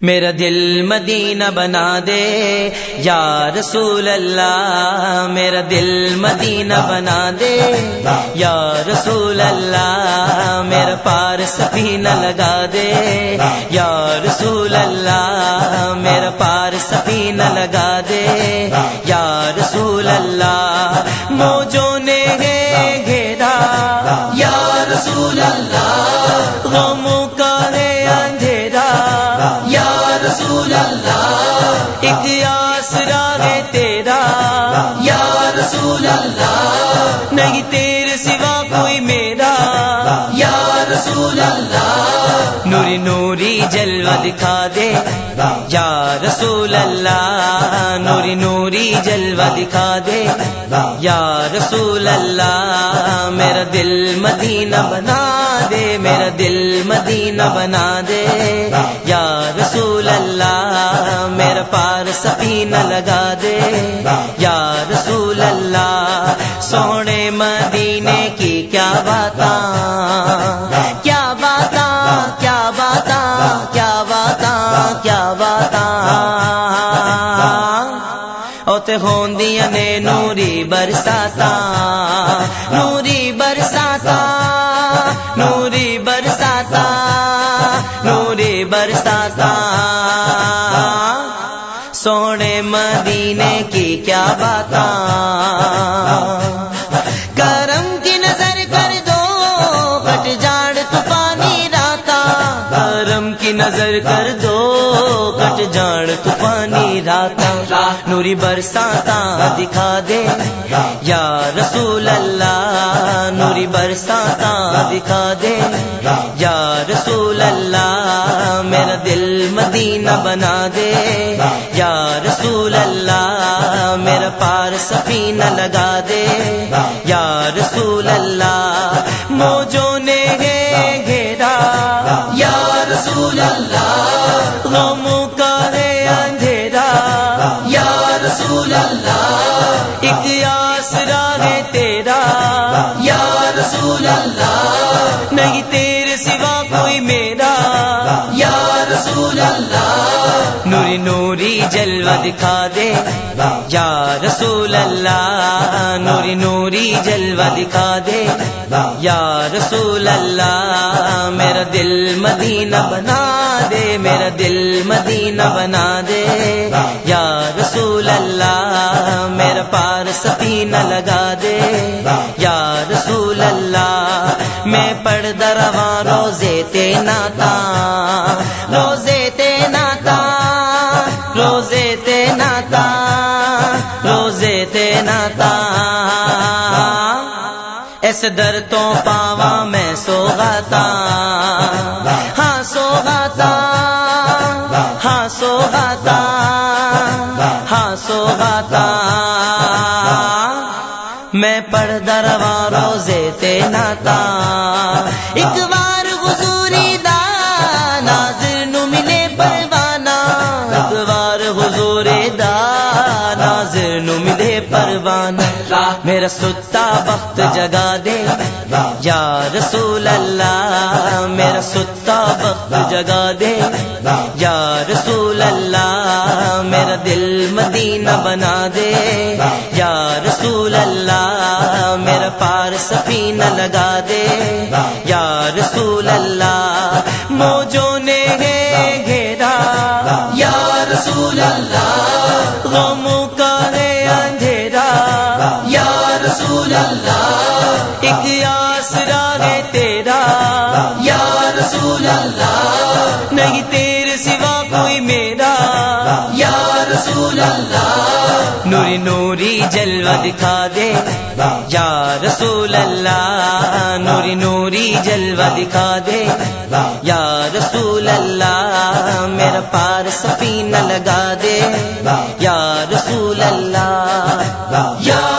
میرا دل مدینہ بنا دے۔ یا رسول اللہ، میرا دل مدینہ بنا دے۔ یا رسول اللہ، میرا پار سفینہ لگا دے۔ یا رسول اللہ، میرا پار سفینہ لگا دے۔ یا رسول اللہ، موجوں نے گھیرا۔ یا رسول اللہ، غموں کا ہے اندھیرا۔ یا رسول اللہ۔ ایک آسرا ہے تیرا۔ یا رسول اللہ۔ نہیں تیرے سوا کوئی میرا۔ یا رسول اللہ۔ نوری نوری جلوہ دکھا دے۔ یا رسول اللہ نوری نوری جلوہ دکھا دے۔ یا رسول اللہ، میرا دل مدینہ بنا دے۔ میرا دل مدینہ بنا دے۔ یا رسول اللہ، میرا پار سفینہ لگا دے۔ یا رسول اللہ، سونے مدینے کی کیا بات اوتے ہوندیاں نے نوری برساتا نوری برساتا نوری برساتا نوری برساتا۔ سونے مدینے کی کیا بات کرم کی نظر کر دو کٹ جاڑ تو پانی راتا۔ کرم کی نظر کر دو کٹ جاڑ تو پانی راتا نوری برساتا دکھا دے۔ یا رسول اللہ، نوری برساتا دکھا دے۔ یا رسول اللہ، میرا دل مدینہ بنا دے۔ یا رسول اللہ، میرا پار سفینہ لگا دے۔ یا رسول سوا کوئی میرا۔ یا رسول اللہ۔ نوری نوری جلوہ دکھا دے۔ یا رسول اللہ نوری نوری جلوہ دکھا دے۔ یا رسول اللہ میرا دل مدینہ بنا دے۔ میرا دل مدینہ بنا دے۔ یا رسول اللہ میرا پار سفینہ لگا دے۔ یا میں روزے تے ناتا، روزے تے ناتا، روزے تے ناتا، روزے تے ناتا۔ اس در تو پاوا میں سو گاتا ہاں سو گاتا ہاں سو گاتا ہاں سو گاتا میں پڑھ دروا روزے تے ناتا ایک بار حضوری دا ناظر نو ملے پروانہ۔ ایک بار حضوری دا ناظر نو ملے پروانہ۔ میرا ستا وقت جگا دے۔ یا رسول اللہ، میرا ستا وقت جگا دے۔ یا رسول اللہ، میرا دل مدینہ بنا دے۔ یا رسول اللہ، میرا پار سفینہ لگا دے۔ یا رسول اللہ، موجوں نے گھیرا۔ یا رسول اللہ، غموں کا ہے اندھیرا۔ یا رسول اللہ، ایک آسرا ہے تیرا۔ یا رسول اللہ، نہیں تیرے سوا کوئی میرا۔ یا رسول اللہ، نوری نوری جلوہ دکھا دے۔ یا رسول اللہ نوری نوری جلوہ دکھا دے۔ یا رسول اللہ، میرا پار سفینہ لگا دے۔ یا رسول اللہ، یا